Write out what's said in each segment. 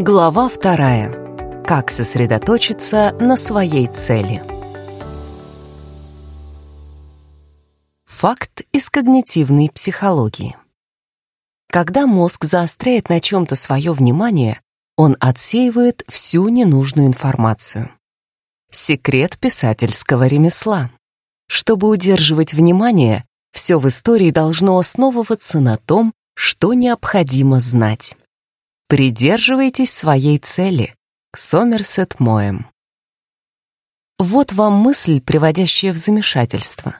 Глава вторая. Как сосредоточиться на своей цели. Факт из когнитивной психологии. Когда мозг заостряет на чем-то свое внимание, он отсеивает всю ненужную информацию. Секрет писательского ремесла. Чтобы удерживать внимание, все в истории должно основываться на том, что необходимо знать. Придерживайтесь своей цели. Сомерсет Моэм. Вот вам мысль, приводящая в замешательство.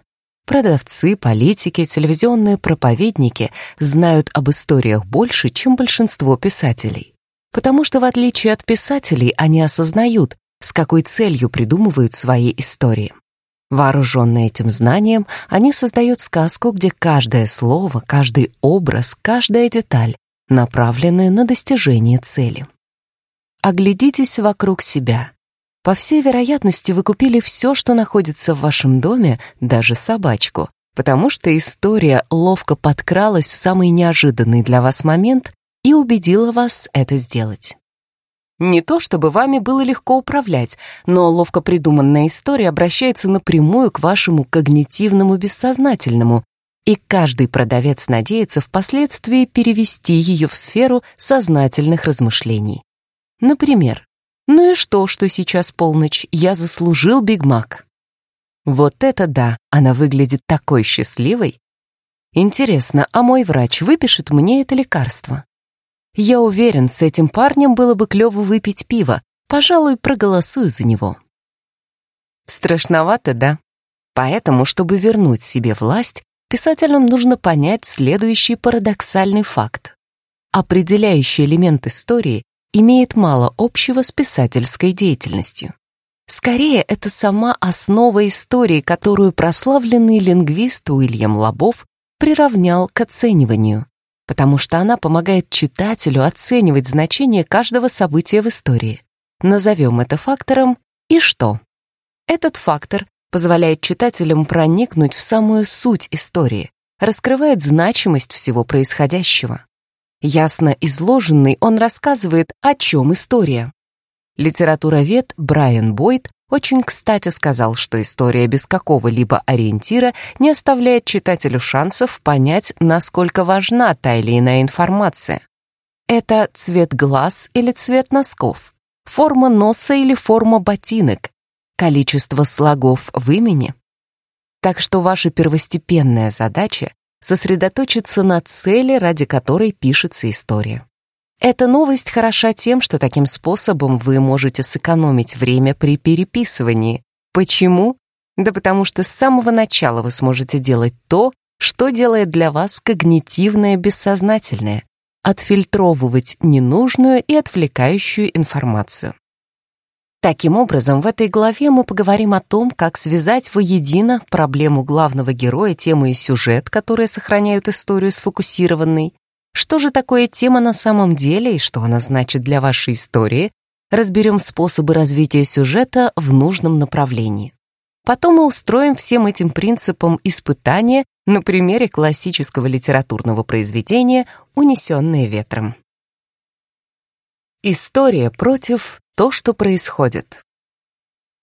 Продавцы, политики, телевизионные проповедники знают об историях больше, чем большинство писателей. Потому что, в отличие от писателей, они осознают, с какой целью придумывают свои истории. Вооруженные этим знанием, они создают сказку, где каждое слово, каждый образ, каждая деталь направленные на достижение цели. Оглядитесь вокруг себя. По всей вероятности, вы купили все, что находится в вашем доме, даже собачку, потому что история ловко подкралась в самый неожиданный для вас момент и убедила вас это сделать. Не то чтобы вами было легко управлять, но ловко придуманная история обращается напрямую к вашему когнитивному бессознательному, и каждый продавец надеется впоследствии перевести ее в сферу сознательных размышлений. Например, «Ну и что, что сейчас полночь? Я заслужил Биг Мак». Вот это да, она выглядит такой счастливой. Интересно, а мой врач выпишет мне это лекарство? Я уверен, с этим парнем было бы клево выпить пиво. Пожалуй, проголосую за него. Страшновато, да? Поэтому, чтобы вернуть себе власть, писателям нужно понять следующий парадоксальный факт. Определяющий элемент истории имеет мало общего с писательской деятельностью. Скорее, это сама основа истории, которую прославленный лингвист Уильям Лобов приравнял к оцениванию, потому что она помогает читателю оценивать значение каждого события в истории. Назовем это фактором «и что?». Этот фактор позволяет читателям проникнуть в самую суть истории, раскрывает значимость всего происходящего. Ясно изложенный, он рассказывает, о чем история. Литературовед Брайан Бойд очень кстати сказал, что история без какого-либо ориентира не оставляет читателю шансов понять, насколько важна та или иная информация. Это цвет глаз или цвет носков, форма носа или форма ботинок, количество слогов в имени. Так что ваша первостепенная задача — сосредоточиться на цели, ради которой пишется история. Эта новость хороша тем, что таким способом вы можете сэкономить время при переписывании. Почему? Да потому что с самого начала вы сможете делать то, что делает для вас когнитивное бессознательное — отфильтровывать ненужную и отвлекающую информацию. Таким образом, в этой главе мы поговорим о том, как связать воедино проблему главного героя, темы и сюжет, которые сохраняют историю сфокусированной. Что же такое тема на самом деле и что она значит для вашей истории? Разберем способы развития сюжета в нужном направлении. Потом мы устроим всем этим принципам испытания на примере классического литературного произведения «Унесенные ветром». История против то, что происходит.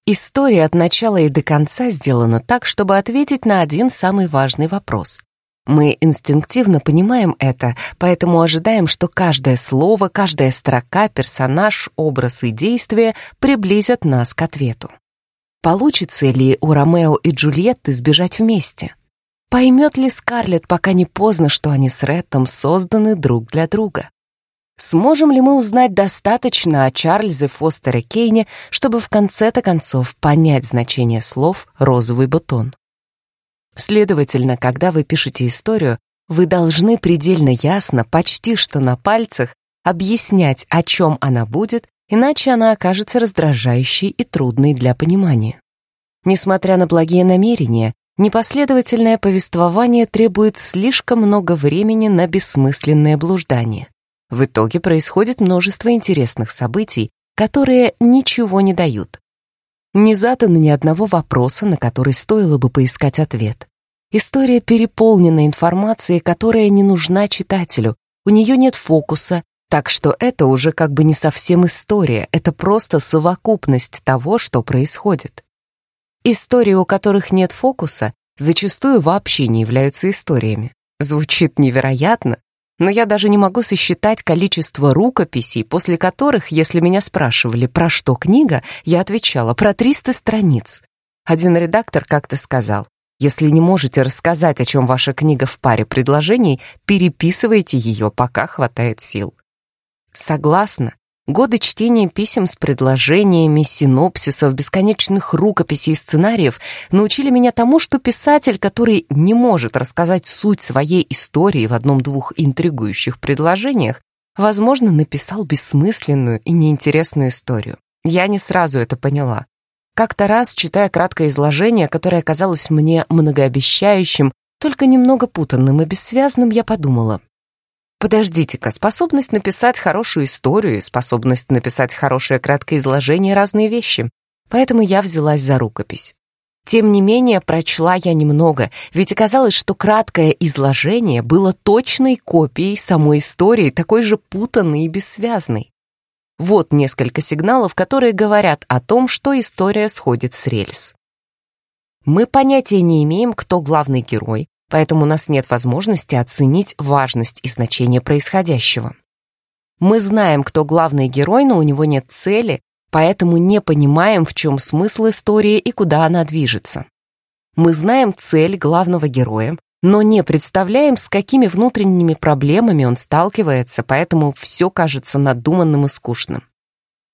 История от начала и до конца сделана так, чтобы ответить на один самый важный вопрос. Мы инстинктивно понимаем это, поэтому ожидаем, что каждое слово, каждая строка, персонаж, образ и действие приблизят нас к ответу. Получится ли у Ромео и Джульетты сбежать вместе? Поймет ли Скарлетт, пока не поздно, что они с Реттом созданы друг для друга? Сможем ли мы узнать достаточно о Чарльзе Фостере Кейне, чтобы в конце-то концов понять значение слов «розовый бутон»? Следовательно, когда вы пишете историю, вы должны предельно ясно, почти что на пальцах, объяснять, о чем она будет, иначе она окажется раздражающей и трудной для понимания. Несмотря на благие намерения, непоследовательное повествование требует слишком много времени на бессмысленное блуждание. В итоге происходит множество интересных событий, которые ничего не дают. Не задано ни одного вопроса, на который стоило бы поискать ответ. История переполнена информацией, которая не нужна читателю, у нее нет фокуса, Так что это уже как бы не совсем история, это просто совокупность того, что происходит. Истории, у которых нет фокуса, зачастую вообще не являются историями. Звучит невероятно, но я даже не могу сосчитать количество рукописей, после которых, если меня спрашивали, про что книга, я отвечала про 300 страниц. Один редактор как-то сказал, если не можете рассказать, о чем ваша книга в паре предложений, переписывайте ее, пока хватает сил. Согласна, Годы чтения писем с предложениями, синопсисов, бесконечных рукописей и сценариев научили меня тому, что писатель, который не может рассказать суть своей истории в одном-двух интригующих предложениях, возможно, написал бессмысленную и неинтересную историю. Я не сразу это поняла. Как-то раз, читая краткое изложение, которое казалось мне многообещающим, только немного путанным и бессвязным, я подумала, Подождите-ка, способность написать хорошую историю способность написать хорошее краткое изложение — разные вещи. Поэтому я взялась за рукопись. Тем не менее, прочла я немного, ведь оказалось, что краткое изложение было точной копией самой истории, такой же путанной и бессвязной. Вот несколько сигналов, которые говорят о том, что история сходит с рельс. Мы понятия не имеем, кто главный герой, поэтому у нас нет возможности оценить важность и значение происходящего. Мы знаем, кто главный герой, но у него нет цели, поэтому не понимаем, в чем смысл истории и куда она движется. Мы знаем цель главного героя, но не представляем, с какими внутренними проблемами он сталкивается, поэтому все кажется надуманным и скучным.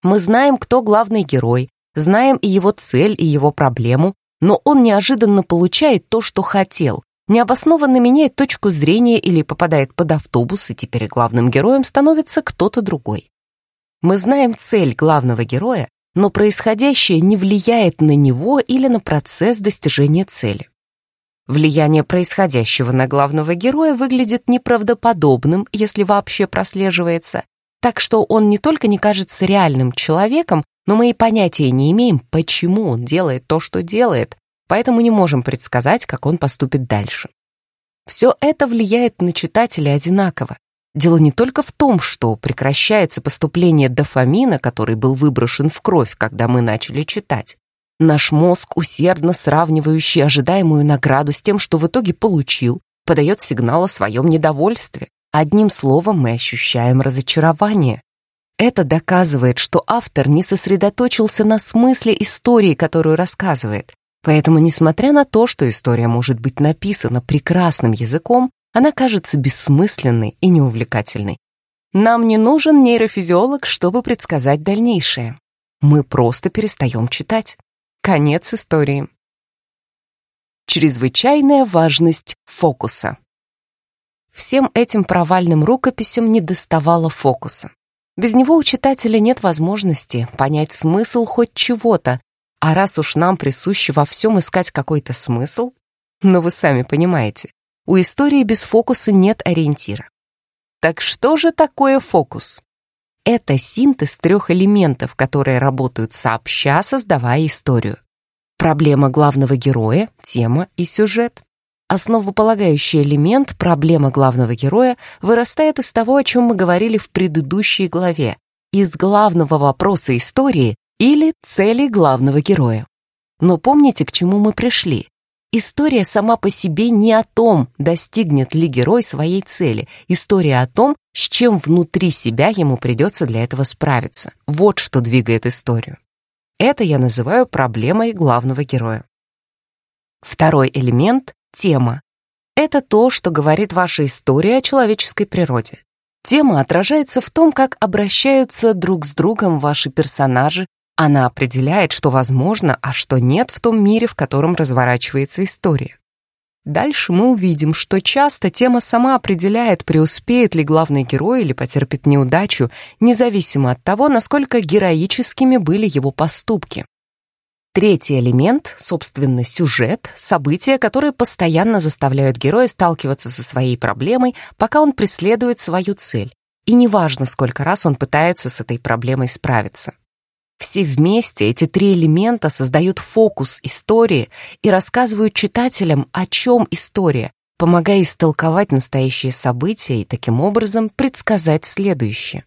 Мы знаем, кто главный герой, знаем и его цель, и его проблему, но он неожиданно получает то, что хотел, необоснованно меняет точку зрения или попадает под автобус, и теперь главным героем становится кто-то другой. Мы знаем цель главного героя, но происходящее не влияет на него или на процесс достижения цели. Влияние происходящего на главного героя выглядит неправдоподобным, если вообще прослеживается, так что он не только не кажется реальным человеком, но мы и понятия не имеем, почему он делает то, что делает, поэтому не можем предсказать, как он поступит дальше. Все это влияет на читателя одинаково. Дело не только в том, что прекращается поступление дофамина, который был выброшен в кровь, когда мы начали читать. Наш мозг, усердно сравнивающий ожидаемую награду с тем, что в итоге получил, подает сигнал о своем недовольстве. Одним словом, мы ощущаем разочарование. Это доказывает, что автор не сосредоточился на смысле истории, которую рассказывает. Поэтому, несмотря на то, что история может быть написана прекрасным языком, она кажется бессмысленной и неувлекательной. Нам не нужен нейрофизиолог, чтобы предсказать дальнейшее. Мы просто перестаем читать. Конец истории. Чрезвычайная важность фокуса. Всем этим провальным рукописям не доставало фокуса. Без него у читателя нет возможности понять смысл хоть чего-то, а раз уж нам присуще во всем искать какой-то смысл, но вы сами понимаете, у истории без фокуса нет ориентира. Так что же такое фокус? Это синтез трех элементов, которые работают сообща, создавая историю. Проблема главного героя, тема и сюжет. Основополагающий элемент, проблема главного героя, вырастает из того, о чем мы говорили в предыдущей главе, из главного вопроса истории, или цели главного героя. Но помните, к чему мы пришли? История сама по себе не о том, достигнет ли герой своей цели. История о том, с чем внутри себя ему придется для этого справиться. Вот что двигает историю. Это я называю проблемой главного героя. Второй элемент — тема. Это то, что говорит ваша история о человеческой природе. Тема отражается в том, как обращаются друг с другом ваши персонажи, она определяет, что возможно, а что нет в том мире, в котором разворачивается история. Дальше мы увидим, что часто тема сама определяет, преуспеет ли главный герой или потерпит неудачу, независимо от того, насколько героическими были его поступки. Третий элемент, собственно, сюжет, события, которые постоянно заставляют героя сталкиваться со своей проблемой, пока он преследует свою цель. И неважно, сколько раз он пытается с этой проблемой справиться. Все вместе эти три элемента создают фокус истории и рассказывают читателям, о чем история, помогая истолковать настоящие события и таким образом предсказать следующее.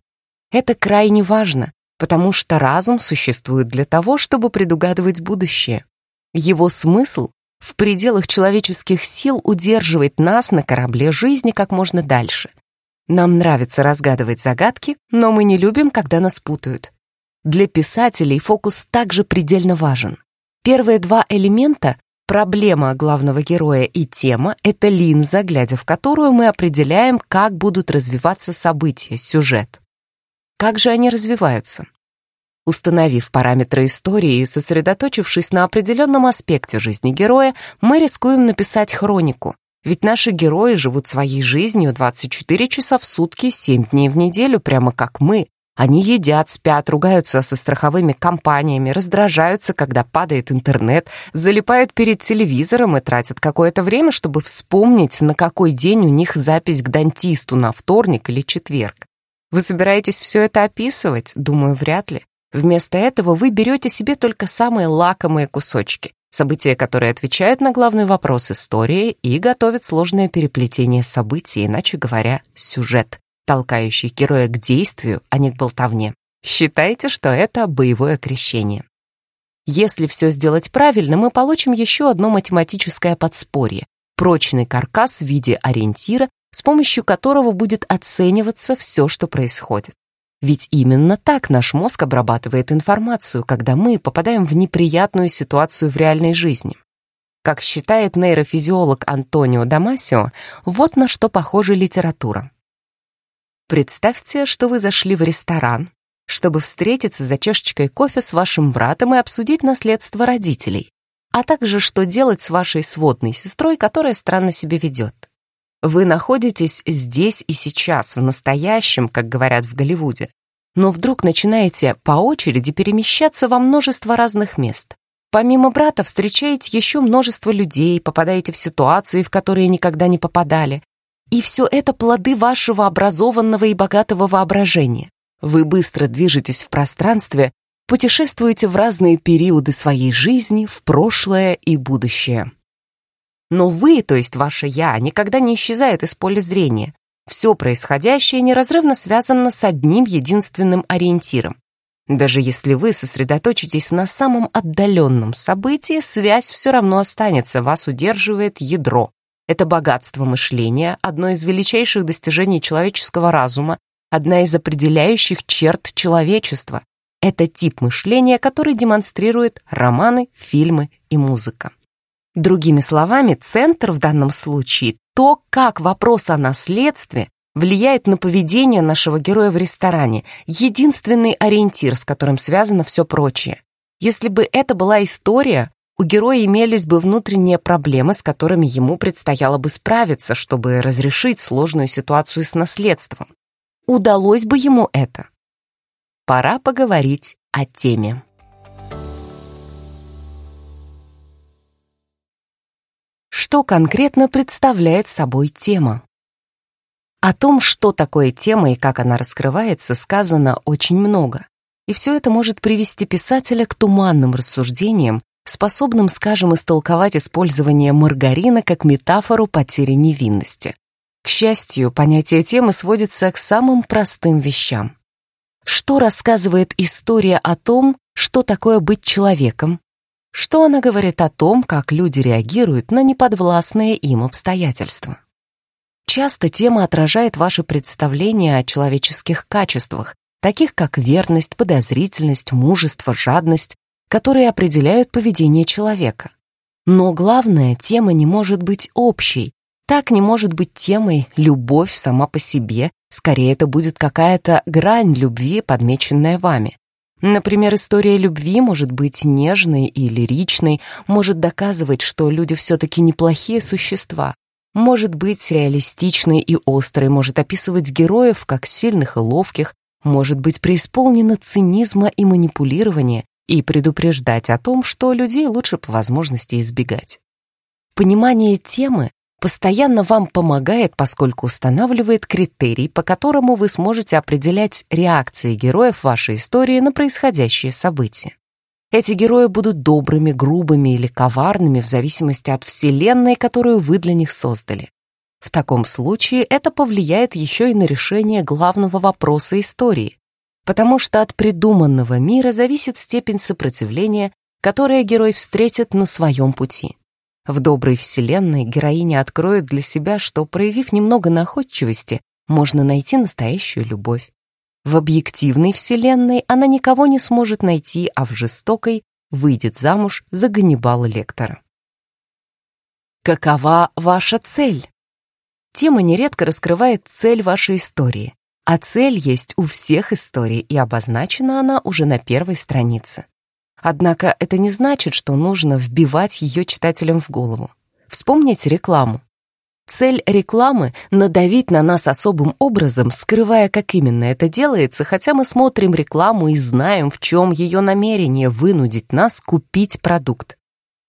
Это крайне важно, потому что разум существует для того, чтобы предугадывать будущее. Его смысл в пределах человеческих сил удерживает нас на корабле жизни как можно дальше. Нам нравится разгадывать загадки, но мы не любим, когда нас путают. Для писателей фокус также предельно важен. Первые два элемента — проблема главного героя и тема — это линза, глядя в которую мы определяем, как будут развиваться события, сюжет. Как же они развиваются? Установив параметры истории и сосредоточившись на определенном аспекте жизни героя, мы рискуем написать хронику. Ведь наши герои живут своей жизнью 24 часа в сутки, 7 дней в неделю, прямо как мы. Они едят, спят, ругаются со страховыми компаниями, раздражаются, когда падает интернет, залипают перед телевизором и тратят какое-то время, чтобы вспомнить, на какой день у них запись к дантисту на вторник или четверг. Вы собираетесь все это описывать? Думаю, вряд ли. Вместо этого вы берете себе только самые лакомые кусочки, события, которые отвечают на главный вопрос истории и готовят сложное переплетение событий, иначе говоря, сюжет, толкающий героя к действию, а не к болтовне. Считайте, что это боевое крещение. Если все сделать правильно, мы получим еще одно математическое подспорье, прочный каркас в виде ориентира, с помощью которого будет оцениваться все, что происходит. Ведь именно так наш мозг обрабатывает информацию, когда мы попадаем в неприятную ситуацию в реальной жизни. Как считает нейрофизиолог Антонио Дамасио, вот на что похожа литература. Представьте, что вы зашли в ресторан, чтобы встретиться за чашечкой кофе с вашим братом и обсудить наследство родителей, а также что делать с вашей сводной сестрой, которая странно себя ведет. Вы находитесь здесь и сейчас, в настоящем, как говорят в Голливуде, но вдруг начинаете по очереди перемещаться во множество разных мест. Помимо брата встречаете еще множество людей, попадаете в ситуации, в которые никогда не попадали. И все это плоды вашего образованного и богатого воображения. Вы быстро движетесь в пространстве, путешествуете в разные периоды своей жизни, в прошлое и будущее. Но вы, то есть ваше «я», никогда не исчезает из поля зрения. Все происходящее неразрывно связано с одним единственным ориентиром. Даже если вы сосредоточитесь на самом отдаленном событии, связь все равно останется, вас удерживает ядро. Это богатство мышления, одно из величайших достижений человеческого разума, одна из определяющих черт человечества. Это тип мышления, который демонстрирует романы, фильмы и музыка. Другими словами, центр в данном случае — то, как вопрос о наследстве влияет на поведение нашего героя в ресторане, единственный ориентир, с которым связано все прочее. Если бы это была история, у героя имелись бы внутренние проблемы, с которыми ему предстояло бы справиться, чтобы разрешить сложную ситуацию с наследством. Удалось бы ему это? Пора поговорить о теме. что конкретно представляет собой тема. О том, что такое тема и как она раскрывается, сказано очень много. И все это может привести писателя к туманным рассуждениям, способным, скажем, истолковать использование маргарина как метафору потери невинности. К счастью, понятие темы сводится к самым простым вещам. Что рассказывает история о том, что такое быть человеком, что она говорит о том, как люди реагируют на неподвластные им обстоятельства? Часто тема отражает ваши представления о человеческих качествах, таких как верность, подозрительность, мужество, жадность, которые определяют поведение человека. Но главное, тема не может быть общей. Так не может быть темой любовь сама по себе, скорее это будет какая-то грань любви, подмеченная вами. Например, история любви может быть нежной и лиричной, может доказывать, что люди все-таки неплохие существа, может быть реалистичной и острой, может описывать героев как сильных и ловких, может быть преисполнена цинизма и манипулирования и предупреждать о том, что людей лучше по возможности избегать. Понимание темы постоянно вам помогает, поскольку устанавливает критерий, по которому вы сможете определять реакции героев вашей истории на происходящие события. Эти герои будут добрыми, грубыми или коварными в зависимости от вселенной, которую вы для них создали. В таком случае это повлияет еще и на решение главного вопроса истории, потому что от придуманного мира зависит степень сопротивления, которое герой встретит на своем пути. В доброй вселенной героиня откроет для себя, что, проявив немного находчивости, можно найти настоящую любовь. В объективной вселенной она никого не сможет найти, а в жестокой выйдет замуж за Ганнибала Лектора. Какова ваша цель? Тема нередко раскрывает цель вашей истории, а цель есть у всех историй, и обозначена она уже на первой странице. Однако это не значит, что нужно вбивать ее читателям в голову. Вспомните рекламу. Цель рекламы — надавить на нас особым образом, скрывая, как именно это делается, хотя мы смотрим рекламу и знаем, в чем ее намерение вынудить нас купить продукт.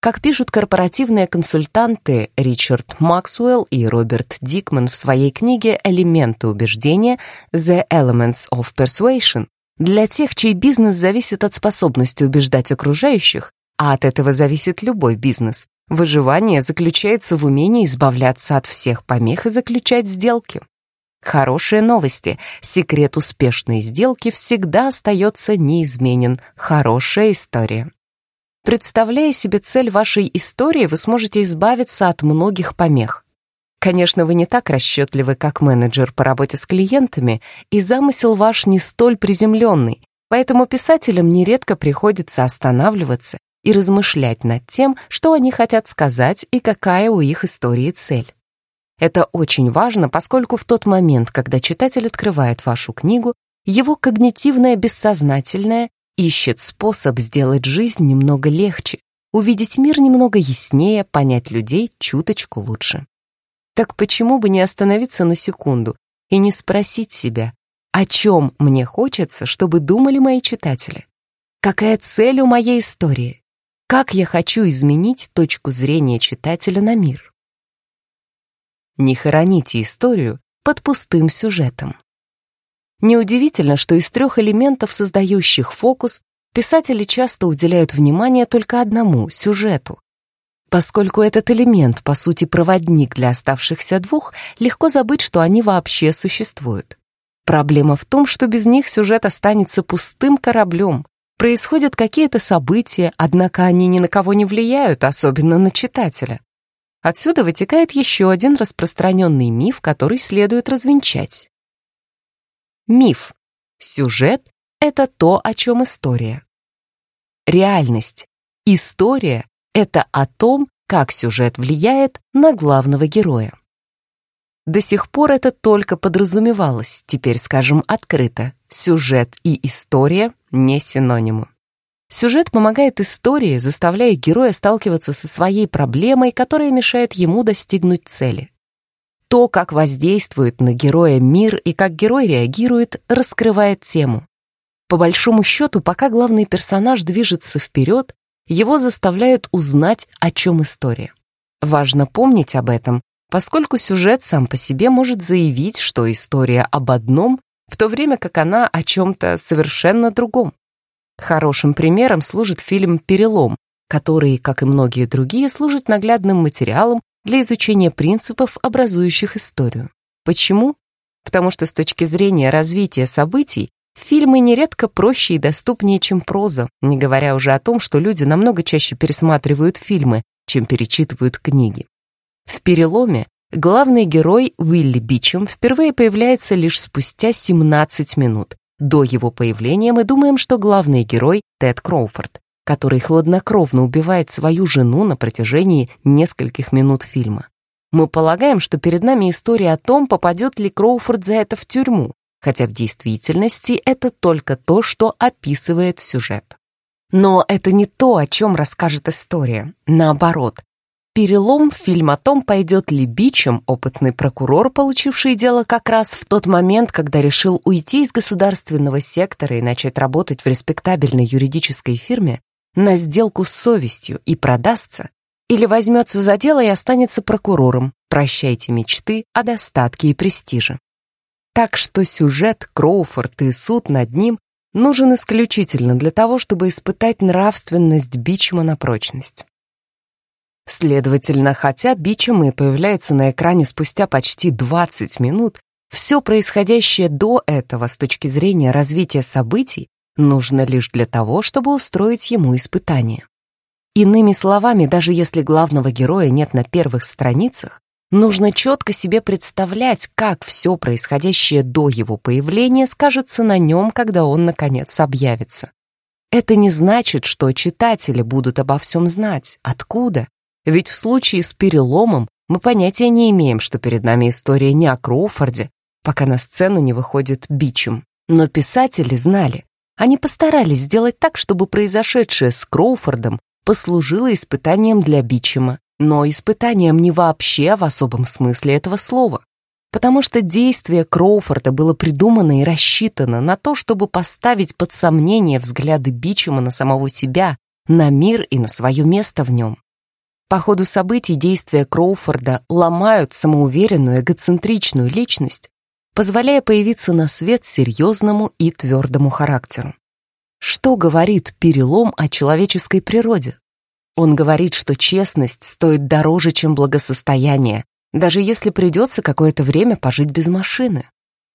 Как пишут корпоративные консультанты Ричард Максуэлл и Роберт Дикман в своей книге «Элементы убеждения» «The Elements of Persuasion», для тех, чей бизнес зависит от способности убеждать окружающих, а от этого зависит любой бизнес, выживание заключается в умении избавляться от всех помех и заключать сделки. Хорошие новости. Секрет успешной сделки всегда остается неизменен. Хорошая история. Представляя себе цель вашей истории, вы сможете избавиться от многих помех. Конечно, вы не так расчетливы, как менеджер по работе с клиентами, и замысел ваш не столь приземленный, поэтому писателям нередко приходится останавливаться и размышлять над тем, что они хотят сказать и какая у их истории цель. Это очень важно, поскольку в тот момент, когда читатель открывает вашу книгу, его когнитивное бессознательное ищет способ сделать жизнь немного легче, увидеть мир немного яснее, понять людей чуточку лучше. Так почему бы не остановиться на секунду и не спросить себя, о чем мне хочется, чтобы думали мои читатели? Какая цель у моей истории? Как я хочу изменить точку зрения читателя на мир? Не хороните историю под пустым сюжетом. Неудивительно, что из трех элементов, создающих фокус, писатели часто уделяют внимание только одному — сюжету. Поскольку этот элемент, по сути, проводник для оставшихся двух, легко забыть, что они вообще существуют. Проблема в том, что без них сюжет останется пустым кораблем. Происходят какие-то события, однако они ни на кого не влияют, особенно на читателя. Отсюда вытекает еще один распространенный миф, который следует развенчать. Миф. Сюжет — это то, о чем история. Реальность. История — это о том, как сюжет влияет на главного героя. До сих пор это только подразумевалось, теперь скажем открыто. Сюжет и история не синонимы. Сюжет помогает истории, заставляя героя сталкиваться со своей проблемой, которая мешает ему достигнуть цели. То, как воздействует на героя мир и как герой реагирует, раскрывает тему. По большому счету, пока главный персонаж движется вперед, его заставляют узнать, о чем история. Важно помнить об этом, поскольку сюжет сам по себе может заявить, что история об одном, в то время как она о чем-то совершенно другом. Хорошим примером служит фильм «Перелом», который, как и многие другие, служит наглядным материалом для изучения принципов, образующих историю. Почему? Потому что с точки зрения развития событий фильмы нередко проще и доступнее, чем проза, не говоря уже о том, что люди намного чаще пересматривают фильмы, чем перечитывают книги. В «Переломе» главный герой Уилли Бичем впервые появляется лишь спустя 17 минут. До его появления мы думаем, что главный герой — Тед Кроуфорд который хладнокровно убивает свою жену на протяжении нескольких минут фильма. Мы полагаем, что перед нами история о том, попадет ли Кроуфорд за это в тюрьму, хотя в действительности это только то, что описывает сюжет. Но это не то, о чем расскажет история. Наоборот, перелом фильм о том, пойдет ли бичем опытный прокурор, получивший дело как раз в тот момент, когда решил уйти из государственного сектора и начать работать в респектабельной юридической фирме, на сделку с совестью и продастся, или возьмется за дело и останется прокурором. Прощайте мечты о достатке и престиже. Так что сюжет, Кроуфорд и суд над ним нужен исключительно для того, чтобы испытать нравственность Бичма на прочность. Следовательно, хотя Бичем и появляется на экране спустя почти 20 минут, все происходящее до этого с точки зрения развития событий нужно лишь для того, чтобы устроить ему испытание. Иными словами, даже если главного героя нет на первых страницах, нужно четко себе представлять, как все происходящее до его появления скажется на нем, когда он, наконец, объявится. Это не значит, что читатели будут обо всем знать. Откуда? Ведь в случае с переломом мы понятия не имеем, что перед нами история не о Кроуфорде, пока на сцену не выходит Бичем. Но писатели знали. Они постарались сделать так, чтобы произошедшее с Кроуфордом послужило испытанием для Бичема, но испытанием не вообще в особом смысле этого слова. Потому что действие Кроуфорда было придумано и рассчитано на то, чтобы поставить под сомнение взгляды Бичема на самого себя, на мир и на свое место в нем. По ходу событий действия Кроуфорда ломают самоуверенную эгоцентричную личность, позволяя появиться на свет серьезному и твердому характеру. Что говорит перелом о человеческой природе? Он говорит, что честность стоит дороже, чем благосостояние, даже если придется какое-то время пожить без машины.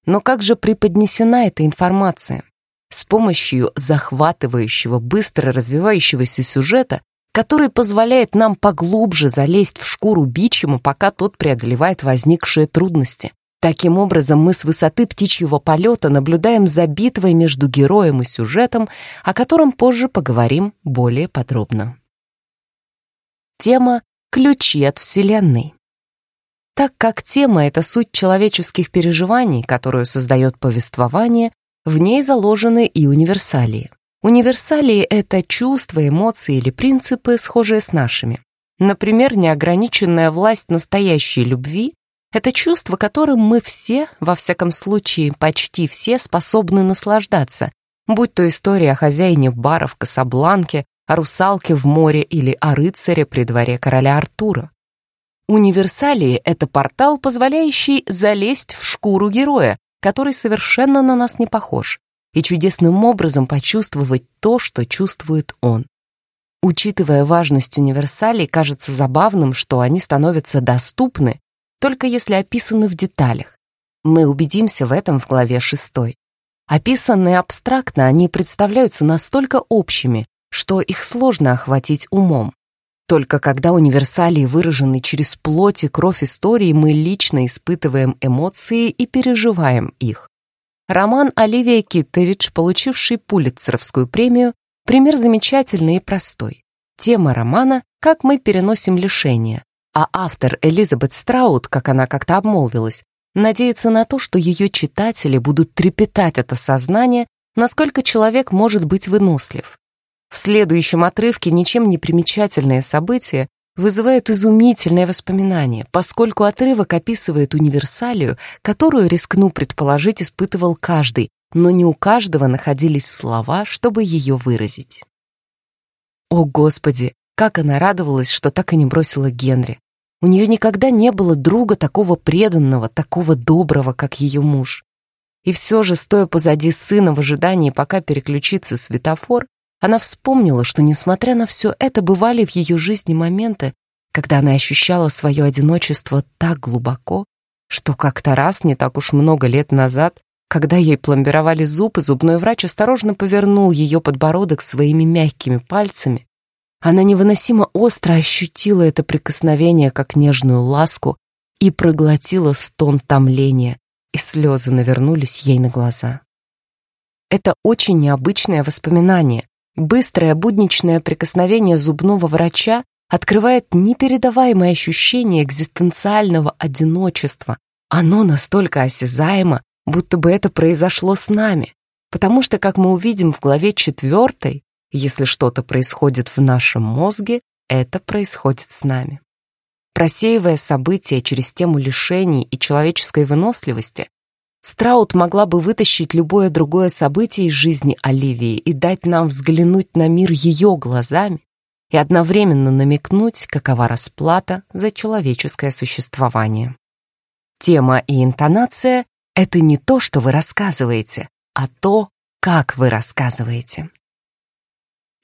Но как же преподнесена эта информация? С помощью захватывающего, быстро развивающегося сюжета, который позволяет нам поглубже залезть в шкуру бичему, пока тот преодолевает возникшие трудности. Таким образом, мы с высоты птичьего полета наблюдаем за битвой между героем и сюжетом, о котором позже поговорим более подробно. Тема «Ключи от Вселенной». Так как тема — это суть человеческих переживаний, которую создает повествование, в ней заложены и универсалии. Универсалии — это чувства, эмоции или принципы, схожие с нашими. Например, неограниченная власть настоящей любви — это чувство, которым мы все, во всяком случае почти все, способны наслаждаться, будь то история о хозяине бара в Касабланке, о русалке в море или о рыцаре при дворе короля Артура. Универсалии — это портал, позволяющий залезть в шкуру героя, который совершенно на нас не похож, и чудесным образом почувствовать то, что чувствует он. Учитывая важность универсалей, кажется забавным, что они становятся доступны, только если описаны в деталях. Мы убедимся в этом в главе 6. Описанные абстрактно, они представляются настолько общими, что их сложно охватить умом. Только когда универсалии выражены через плоть и кровь истории, мы лично испытываем эмоции и переживаем их. Роман Оливия Киттеридж, получивший Пулитцеровскую премию, пример замечательный и простой. Тема романа «Как мы переносим лишения», а автор Элизабет Страут, как она как-то обмолвилась, надеется на то, что ее читатели будут трепетать от осознания, насколько человек может быть вынослив. В следующем отрывке ничем не примечательное событие вызывает изумительное воспоминание, поскольку отрывок описывает универсалию, которую, рискну предположить, испытывал каждый, но не у каждого находились слова, чтобы ее выразить. О, Господи, как она радовалась, что так и не бросила Генри. У нее никогда не было друга такого преданного, такого доброго, как ее муж. И все же, стоя позади сына в ожидании, пока переключится светофор, она вспомнила, что, несмотря на все это, бывали в ее жизни моменты, когда она ощущала свое одиночество так глубоко, что как-то раз, не так уж много лет назад, когда ей пломбировали зубы, зубной врач осторожно повернул ее подбородок своими мягкими пальцами. Она невыносимо остро ощутила это прикосновение, как нежную ласку, и проглотила стон томления, и слезы навернулись ей на глаза. Это очень необычное воспоминание, Быстрое будничное прикосновение зубного врача открывает непередаваемое ощущение экзистенциального одиночества. Оно настолько осязаемо, будто бы это произошло с нами, потому что, как мы увидим в главе четвертой, если что-то происходит в нашем мозге, это происходит с нами. Просеивая события через тему лишений и человеческой выносливости, Страут могла бы вытащить любое другое событие из жизни Оливии и дать нам взглянуть на мир ее глазами и одновременно намекнуть, какова расплата за человеческое существование. Тема и интонация — это не то, что вы рассказываете, а то, как вы рассказываете.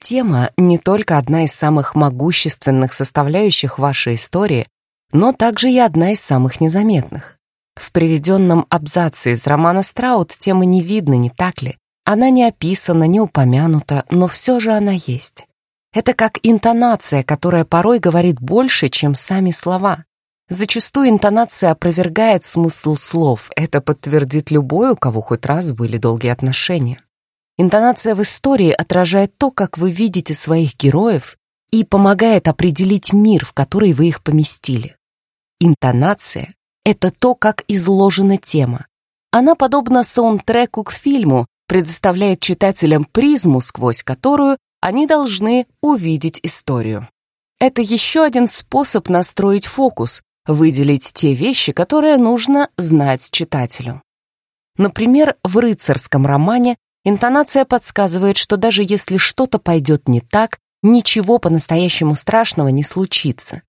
Тема не только одна из самых могущественных составляющих вашей истории, но также и одна из самых незаметных. В приведенном абзаце из романа Страут темы не видно, не так ли? Она не описана, не упомянута, но все же она есть. Это как интонация, которая порой говорит больше, чем сами слова. Зачастую интонация опровергает смысл слов. Это подтвердит любой, у кого хоть раз были долгие отношения. Интонация в истории отражает то, как вы видите своих героев и помогает определить мир, в который вы их поместили. Интонация — это то, как изложена тема. Она подобна саундтреку к фильму, предоставляет читателям призму, сквозь которую они должны увидеть историю. Это еще один способ настроить фокус, выделить те вещи, которые нужно знать читателю. Например, в рыцарском романе интонация подсказывает, что даже если что-то пойдет не так, ничего по-настоящему страшного не случится.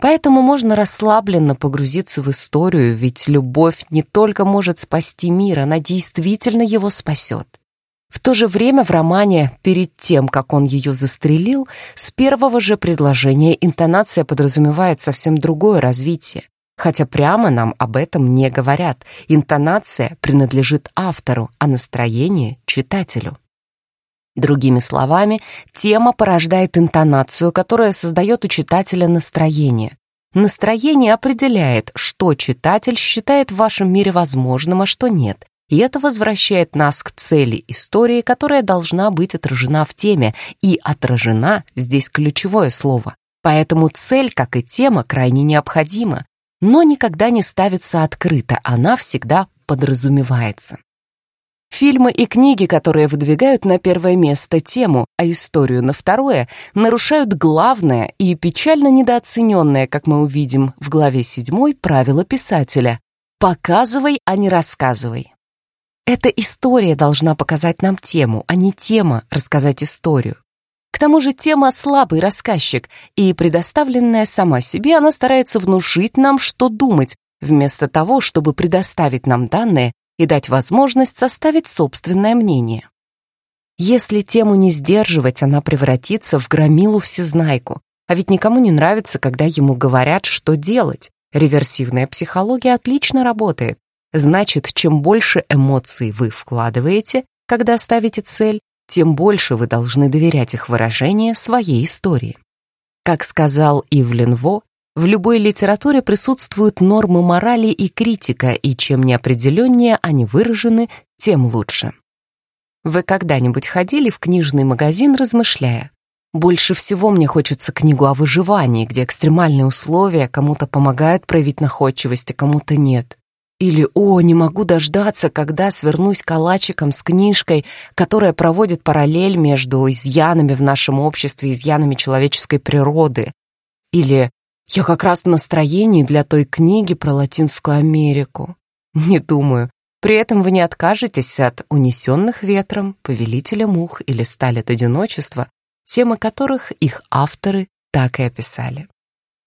Поэтому можно расслабленно погрузиться в историю, ведь любовь не только может спасти мир, она действительно его спасет. В то же время в романе, перед тем, как он ее застрелил, с первого же предложения интонация подразумевает совсем другое развитие. Хотя прямо нам об этом не говорят. Интонация принадлежит автору, а настроение — читателю. Другими словами, тема порождает интонацию, которая создает у читателя настроение. Настроение определяет, что читатель считает в вашем мире возможным, а что нет, и это возвращает нас к цели истории, которая должна быть отражена в теме. И «отражена» здесь ключевое слово. Поэтому цель, как и тема, крайне необходима, но никогда не ставится открыто, она всегда подразумевается. Фильмы и книги, которые выдвигают на первое место тему, а историю на второе, нарушают главное и печально недооцененное, как мы увидим в главе 7, правило писателя «показывай, а не рассказывай». Эта история должна показать нам тему, а не тема рассказать историю. Тому же тема слабый рассказчик, и предоставленная сама себе, она старается внушить нам, что думать, вместо того, чтобы предоставить нам данные и дать возможность составить собственное мнение. Если тему не сдерживать, она превратится в громилу-всезнайку, а ведь никому не нравится, когда ему говорят, что делать. Реверсивная психология отлично работает. Значит, чем больше эмоций вы вкладываете, когда ставите цель, тем больше вы должны доверять их выражение своей истории. Как сказал Ивлен Во, в любой литературе присутствуют нормы морали и критика, и чем неопределеннее они выражены, тем лучше. Вы когда-нибудь ходили в книжный магазин, размышляя? Больше всего мне хочется книгу о выживании, где экстремальные условия кому-то помогают проявить находчивость, а кому-то нет. Или «О, не могу дождаться, когда свернусь калачиком с книжкой, которая проводит параллель между изъянами в нашем обществе и изъянами человеческой природы». Или «Я как раз в настроении для той книги про Латинскую Америку». Не думаю. При этом вы не откажетесь от «Унесенных ветром», «Повелителя мух» или «Сталь одиночества», темы которых их авторы так и описали.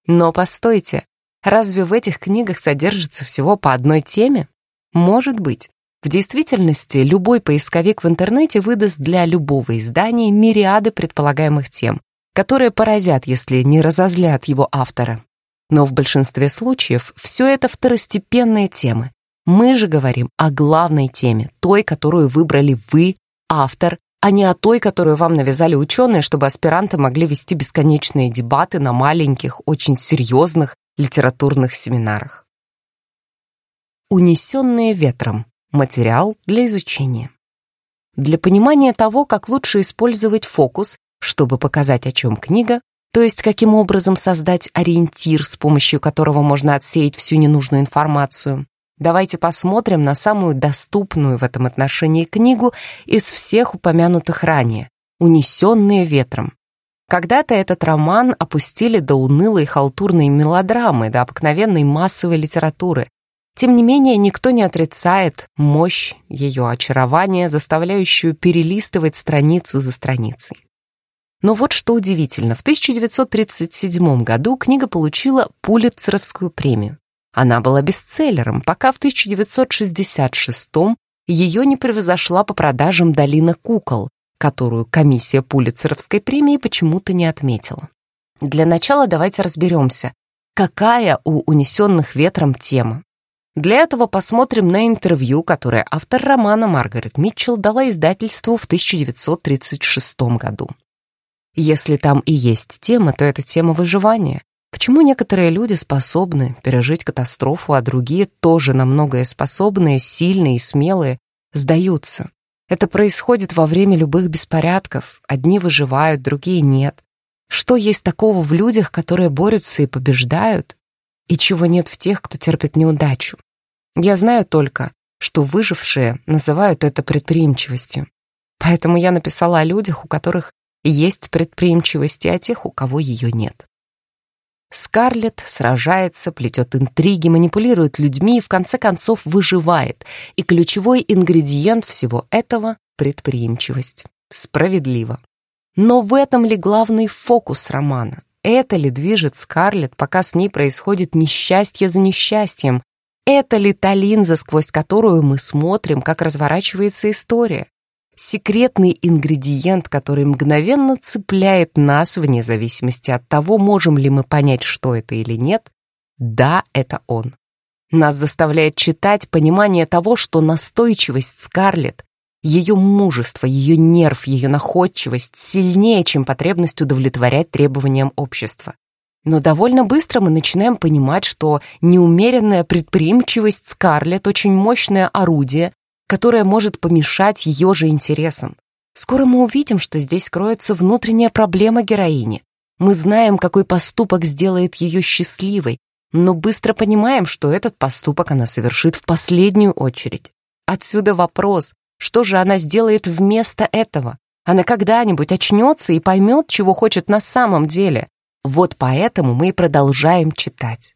Но постойте, Разве в этих книгах содержится всего по одной теме? Может быть. В действительности, любой поисковик в интернете выдаст для любого издания мириады предполагаемых тем, которые поразят, если не разозлят его автора. Но в большинстве случаев все это второстепенные темы. Мы же говорим о главной теме, той, которую выбрали вы, автор, а не о той, которую вам навязали ученые, чтобы аспиранты могли вести бесконечные дебаты на маленьких, очень серьезных литературных семинарах. Унесенные ветром. Материал для изучения. Для понимания того, как лучше использовать фокус, чтобы показать, о чем книга, то есть каким образом создать ориентир, с помощью которого можно отсеять всю ненужную информацию, давайте посмотрим на самую доступную в этом отношении книгу из всех упомянутых ранее «Унесенные ветром» Когда-то этот роман опустили до унылой халтурной мелодрамы, до обыкновенной массовой литературы. Тем не менее, никто не отрицает мощь ее очарования, заставляющую перелистывать страницу за страницей. Но вот что удивительно, в 1937 году книга получила Пулитцеровскую премию. Она была бестселлером, пока в 1966 ее не превзошла по продажам «Долина кукол», которую комиссия Пулитцеровской премии почему-то не отметила. Для начала давайте разберемся, какая у «Унесенных ветром» тема. Для этого посмотрим на интервью, которое автор романа Маргарет Митчелл дала издательству в 1936 году. Если там и есть тема, то это тема выживания. Почему некоторые люди способны пережить катастрофу, а другие, тоже на многое способные, сильные и смелые, сдаются? Это происходит во время любых беспорядков. Одни выживают, другие нет. Что есть такого в людях, которые борются и побеждают, и чего нет в тех, кто терпит неудачу? Я знаю только, что выжившие называют это предприимчивостью. Поэтому я написала о людях, у которых есть предприимчивость, и о тех, у кого ее нет. Скарлетт сражается, плетет интриги, манипулирует людьми и в конце концов выживает. И ключевой ингредиент всего этого — предприимчивость. Справедливо. Но в этом ли главный фокус романа? Это ли движет Скарлетт, пока с ней происходит несчастье за несчастьем? Это ли та линза, сквозь которую мы смотрим, как разворачивается история? Секретный ингредиент, который мгновенно цепляет нас вне зависимости от того, можем ли мы понять, что это или нет? Да, это он. Нас заставляет читать понимание того, что настойчивость Скарлетт ее мужество, ее нерв, ее находчивость сильнее, чем потребность удовлетворять требованиям общества. Но довольно быстро мы начинаем понимать, что неумеренная предприимчивость Скарлетт очень мощное орудие, которое может помешать ее же интересам. Скоро мы увидим, что здесь кроется внутренняя проблема героини. Мы знаем, какой поступок сделает ее счастливой, но быстро понимаем, что этот поступок она совершит в последнюю очередь. Отсюда вопрос, что же она сделает вместо этого? Она когда-нибудь очнется и поймет, чего хочет на самом деле. Вот поэтому мы и продолжаем читать.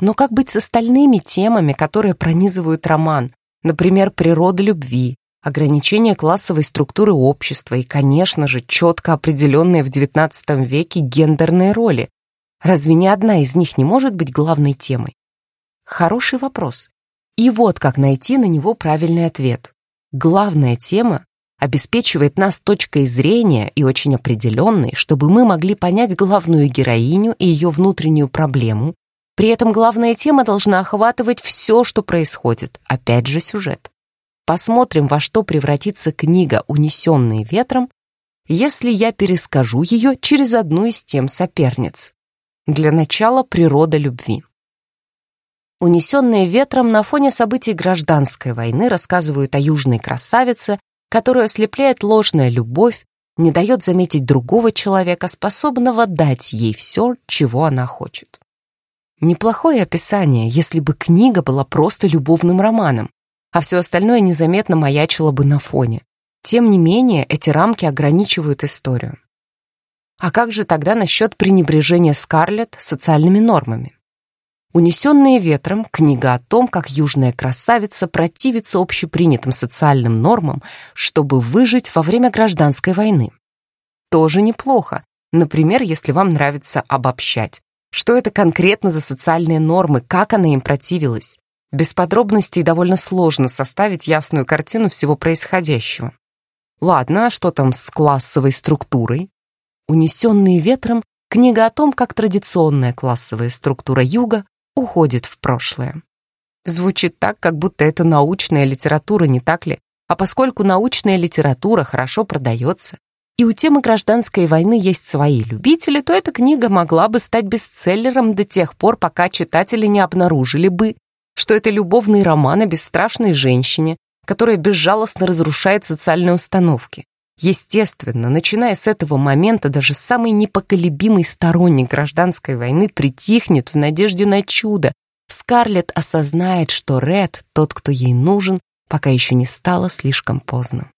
Но как быть с остальными темами, которые пронизывают роман? Например, природа любви, ограничение классовой структуры общества и, конечно же, четко определенные в XIX веке гендерные роли. Разве ни одна из них не может быть главной темой? Хороший вопрос. И вот как найти на него правильный ответ главная тема обеспечивает нас точкой зрения и очень определенной, чтобы мы могли понять главную героиню и ее внутреннюю проблему. При этом главная тема должна охватывать все, что происходит, опять же сюжет. Посмотрим, во что превратится книга «Унесенные ветром», если я перескажу ее через одну из тем соперниц. Для начала природа любви. Унесенные ветром на фоне событий гражданской войны рассказывают о южной красавице, которую ослепляет ложная любовь, не дает заметить другого человека, способного дать ей все, чего она хочет. Неплохое описание, если бы книга была просто любовным романом, а все остальное незаметно маячило бы на фоне. Тем не менее, эти рамки ограничивают историю. А как же тогда насчет пренебрежения Скарлетт социальными нормами? «Унесенные ветром» — книга о том, как южная красавица противится общепринятым социальным нормам, чтобы выжить во время гражданской войны. Тоже неплохо, например, если вам нравится обобщать. Что это конкретно за социальные нормы, как она им противилась? Без подробностей довольно сложно составить ясную картину всего происходящего. Ладно, а что там с классовой структурой? «Унесенные ветром» — книга о том, как традиционная классовая структура Юга уходит в прошлое. Звучит так, как будто это научная литература, не так ли? А поскольку научная литература хорошо продается, и у темы гражданской войны есть свои любители, то эта книга могла бы стать бестселлером до тех пор, пока читатели не обнаружили бы, что это любовный роман о бесстрашной женщине, которая безжалостно разрушает социальные установки. Естественно, начиная с этого момента даже самый непоколебимый сторонник гражданской войны притихнет в надежде на чудо. Скарлетт осознает, что Ред тот, кто ей нужен, пока еще не стало слишком поздно.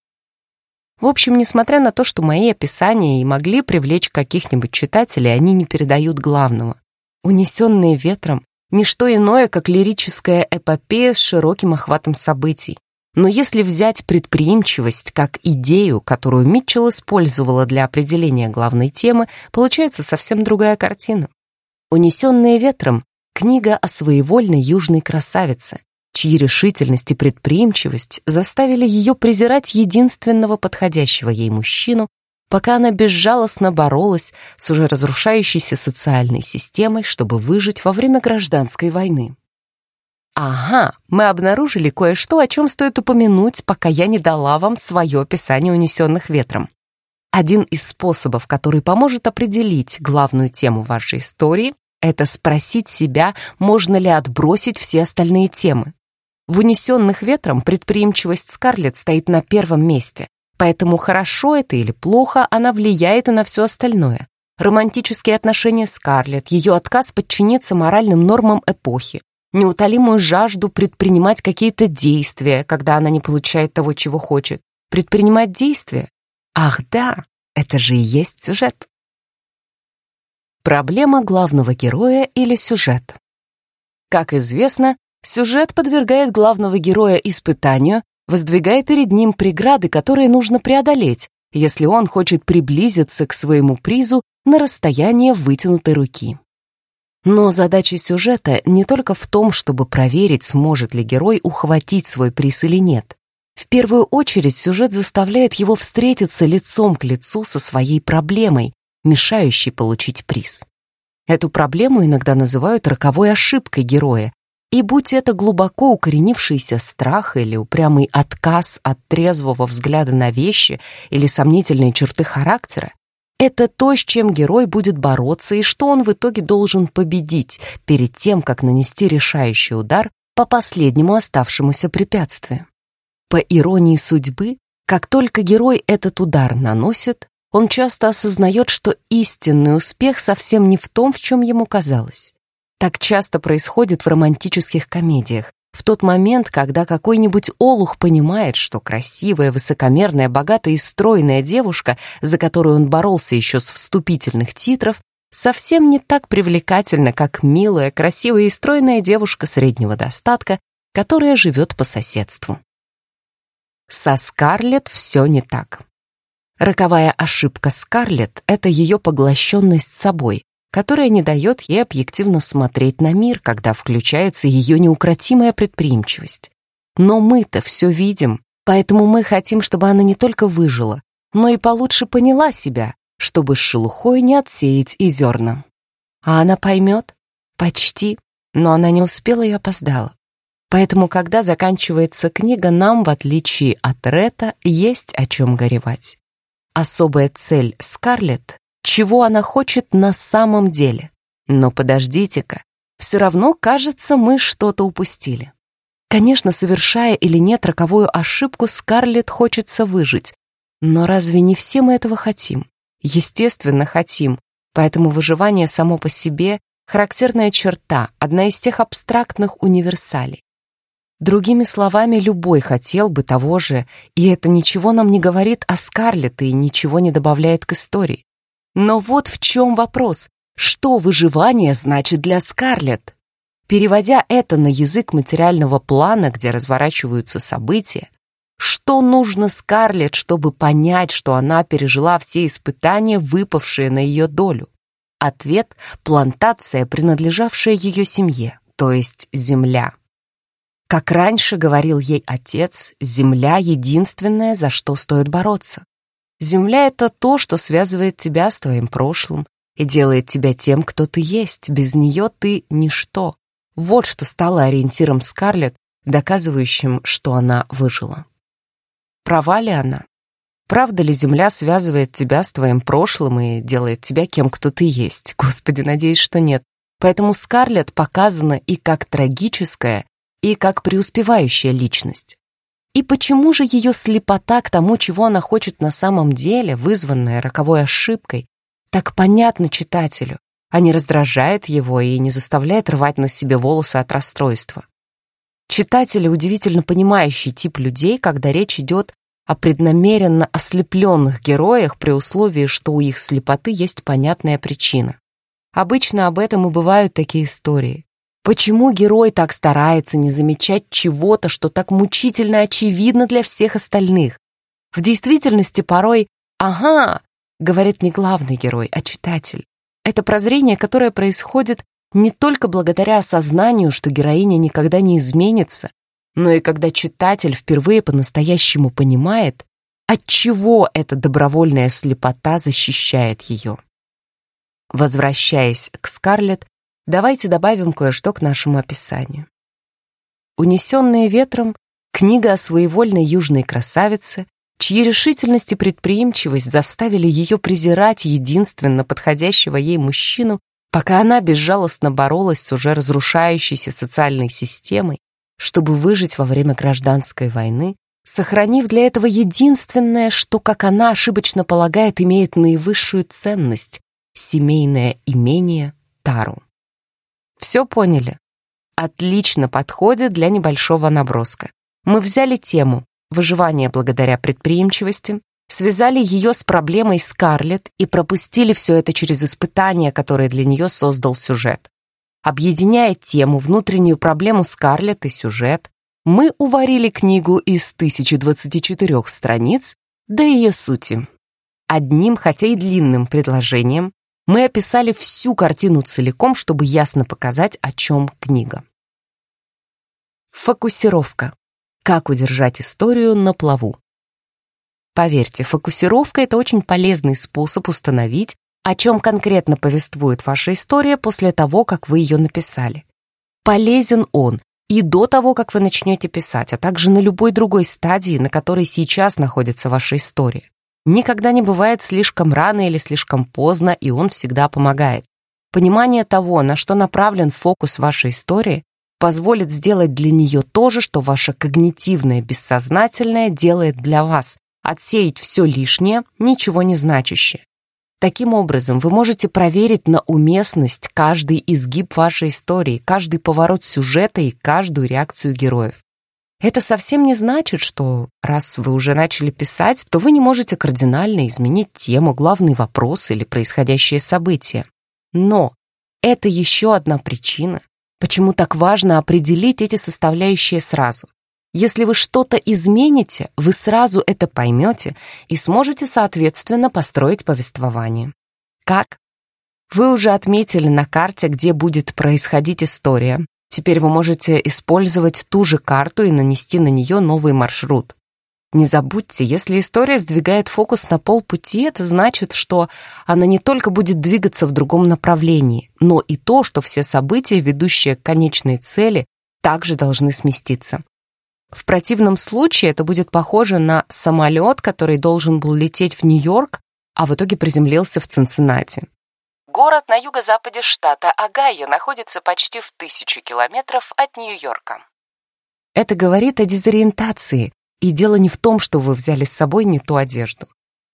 В общем, несмотря на то, что мои описания и могли привлечь каких-нибудь читателей, они не передают главного. Унесенные ветром — ничто иное, как лирическая эпопея с широким охватом событий. Но если взять предприимчивость как идею, которую Митчелл использовала для определения главной темы, получается совсем другая картина. «Унесенные ветром» — книга о своевольной южной красавице, чьи решительность и предприимчивость заставили ее презирать единственного подходящего ей мужчину, пока она безжалостно боролась с уже разрушающейся социальной системой, чтобы выжить во время гражданской войны. Ага, мы обнаружили кое-что, о чем стоит упомянуть, пока я не дала вам свое описание унесенных ветром. Один из способов, который поможет определить главную тему вашей истории, это спросить себя, можно ли отбросить все остальные темы. В «Унесенных ветром» предприимчивость Скарлетт стоит на первом месте, поэтому хорошо это или плохо, она влияет и на все остальное. Романтические отношения Скарлетт, ее отказ подчиниться моральным нормам эпохи, неутолимую жажду предпринимать какие-то действия, когда она не получает того, чего хочет. Предпринимать действия? Ах да, это же и есть сюжет. Проблема главного героя или сюжет. Как известно, сюжет подвергает главного героя испытанию, воздвигая перед ним преграды, которые нужно преодолеть, если он хочет приблизиться к своему призу на расстояние вытянутой руки. Но задача сюжета не только в том, чтобы проверить, сможет ли герой ухватить свой приз или нет. В первую очередь сюжет заставляет его встретиться лицом к лицу со своей проблемой, мешающий получить приз. Эту проблему иногда называют роковой ошибкой героя, и будь это глубоко укоренившийся страх или упрямый отказ от трезвого взгляда на вещи или сомнительные черты характера, это то, с чем герой будет бороться и что он в итоге должен победить перед тем, как нанести решающий удар по последнему оставшемуся препятствию. По иронии судьбы, как только герой этот удар наносит, он часто осознает, что истинный успех совсем не в том, в чем ему казалось. Так часто происходит в романтических комедиях. В тот момент, когда какой-нибудь олух понимает, что красивая, высокомерная, богатая и стройная девушка, за которую он боролся еще с вступительных титров, совсем не так привлекательна, как милая, красивая и стройная девушка среднего достатка, которая живет по соседству. Со Скарлетт все не так. Роковая ошибка Скарлетт — это ее поглощенность собой, которая не дает ей объективно смотреть на мир, когда включается ее неукротимая предприимчивость. Но мы-то все видим, поэтому мы хотим, чтобы она не только выжила, но и получше поняла себя, чтобы с шелухой не отсеять и зерна. А она поймет? Почти, но она не успела и опоздала. Поэтому, когда заканчивается книга, нам, в отличие от Рета, есть о чем горевать особая цель Скарлетт, чего она хочет на самом деле. Но подождите-ка, все равно, кажется, мы что-то упустили. Конечно, совершая или нет роковую ошибку, Скарлетт хочется выжить. Но разве не все мы этого хотим? Естественно, хотим. Поэтому выживание само по себе — характерная черта, одна из тех абстрактных универсалей. Другими словами, любой хотел бы того же, и это ничего нам не говорит о Скарлетт и ничего не добавляет к истории. Но вот в чем вопрос. Что выживание значит для Скарлетт? Переводя это на язык материального плана, где разворачиваются события, что нужно Скарлетт, чтобы понять, что она пережила все испытания, выпавшие на ее долю? Ответ – плантация, принадлежавшая ее семье, то есть земля. Как раньше говорил ей отец, земля — единственное, за что стоит бороться. Земля — это то, что связывает тебя с твоим прошлым и делает тебя тем, кто ты есть. Без нее ты — ничто. Вот что стало ориентиром Скарлетт, доказывающим, что она выжила. Права ли она? Правда ли земля связывает тебя с твоим прошлым и делает тебя кем, кто ты есть? Господи, надеюсь, что нет. Поэтому Скарлетт показана и как трагическая, и как преуспевающая личность. И почему же ее слепота к тому, чего она хочет на самом деле, вызванная роковой ошибкой, так понятна читателю, а не раздражает его и не заставляет рвать на себе волосы от расстройства? Читатели удивительно понимающий тип людей, когда речь идет о преднамеренно ослепленных героях при условии, что у их слепоты есть понятная причина. Обычно об этом и бывают такие истории. Почему герой так старается не замечать чего-то, что так мучительно очевидно для всех остальных? В действительности порой «ага», говорит не главный герой, а читатель. Это прозрение, которое происходит не только благодаря осознанию, что героиня никогда не изменится, но и когда читатель впервые по-настоящему понимает, от чего эта добровольная слепота защищает ее. Возвращаясь к Скарлетт, давайте добавим кое-что к нашему описанию. «Унесенные ветром» — книга о своевольной южной красавице, чьи решительность и предприимчивость заставили ее презирать единственно подходящего ей мужчину, пока она безжалостно боролась с уже разрушающейся социальной системой, чтобы выжить во время гражданской войны, сохранив для этого единственное, что, как она ошибочно полагает, имеет наивысшую ценность — семейное имение Тару. Все поняли? Отлично подходит для небольшого наброска. Мы взяли тему «Выживание благодаря предприимчивости», связали ее с проблемой Скарлетт и пропустили все это через испытания, которые для нее создал сюжет. Объединяя тему, внутреннюю проблему Скарлетт и сюжет, мы уварили книгу из 1024 страниц до ее сути. Одним, хотя и длинным предложением, мы описали всю картину целиком, чтобы ясно показать, о чем книга. Фокусировка. Как удержать историю на плаву. Поверьте, фокусировка — это очень полезный способ установить, о чем конкретно повествует ваша история после того, как вы ее написали. Полезен он и до того, как вы начнете писать, а также на любой другой стадии, на которой сейчас находится ваша история. Никогда не бывает слишком рано или слишком поздно, и он всегда помогает. Понимание того, на что направлен фокус вашей истории, позволит сделать для нее то же, что ваше когнитивное бессознательное делает для вас, отсеять все лишнее, ничего не значащее. Таким образом, вы можете проверить на уместность каждый изгиб вашей истории, каждый поворот сюжета и каждую реакцию героев. Это совсем не значит, что раз вы уже начали писать, то вы не можете кардинально изменить тему, главный вопрос или происходящее событие. Но это еще одна причина, почему так важно определить эти составляющие сразу. Если вы что-то измените, вы сразу это поймете и сможете, соответственно, построить повествование. Как? Вы уже отметили на карте, где будет происходить история. Теперь вы можете использовать ту же карту и нанести на нее новый маршрут. Не забудьте, если история сдвигает фокус на полпути, это значит, что она не только будет двигаться в другом направлении, но и то, что все события, ведущие к конечной цели, также должны сместиться. В противном случае это будет похоже на самолет, который должен был лететь в Нью-Йорк, а в итоге приземлился в Цинциннати. Город на юго-западе штата Огайо находится почти в тысячу километров от Нью-Йорка. Это говорит о дезориентации, и дело не в том, что вы взяли с собой не ту одежду.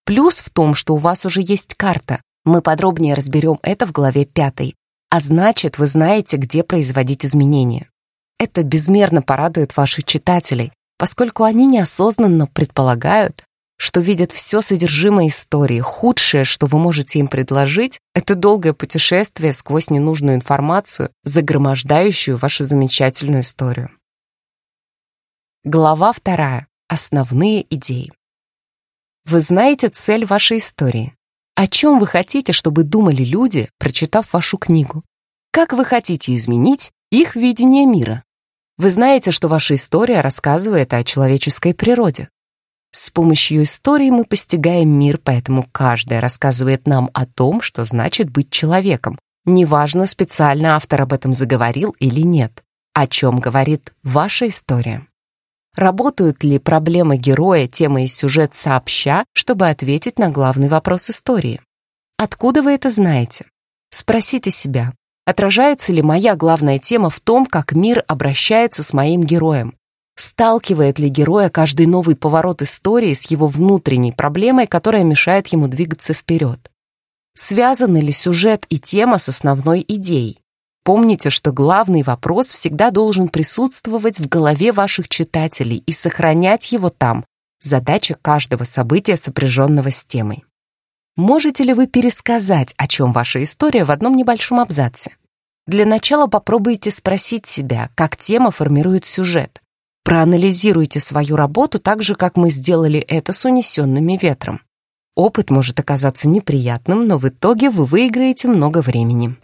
Плюс в том, что у вас уже есть карта. Мы подробнее разберем это в главе пятой. А значит, вы знаете, где производить изменения. Это безмерно порадует ваших читателей, поскольку они неосознанно предполагают, что видят все содержимое истории. Худшее, что вы можете им предложить, это долгое путешествие сквозь ненужную информацию, загромождающую вашу замечательную историю. Глава вторая. Основные идеи. Вы знаете цель вашей истории. О чем вы хотите, чтобы думали люди, прочитав вашу книгу? Как вы хотите изменить их видение мира? Вы знаете, что ваша история рассказывает о человеческой природе. С помощью истории мы постигаем мир, поэтому каждая рассказывает нам о том, что значит быть человеком. Неважно, специально автор об этом заговорил или нет. О чем говорит ваша история. Работают ли проблемы героя, тема и сюжет сообща, чтобы ответить на главный вопрос истории? Откуда вы это знаете? Спросите себя, Отражается ли моя главная тема в том, как мир обращается с моим героем? Сталкивает ли героя каждый новый поворот истории с его внутренней проблемой, которая мешает ему двигаться вперед? Связаны ли сюжет и тема с основной идеей? Помните, что главный вопрос всегда должен присутствовать в голове ваших читателей и сохранять его там. Задача каждого события, сопряженного с темой. Можете ли вы пересказать, о чем ваша история в одном небольшом абзаце? Для начала попробуйте спросить себя, как тема формирует сюжет. Проанализируйте свою работу так же, как мы сделали это с унесенными ветром. Опыт может оказаться неприятным, но в итоге вы выиграете много времени.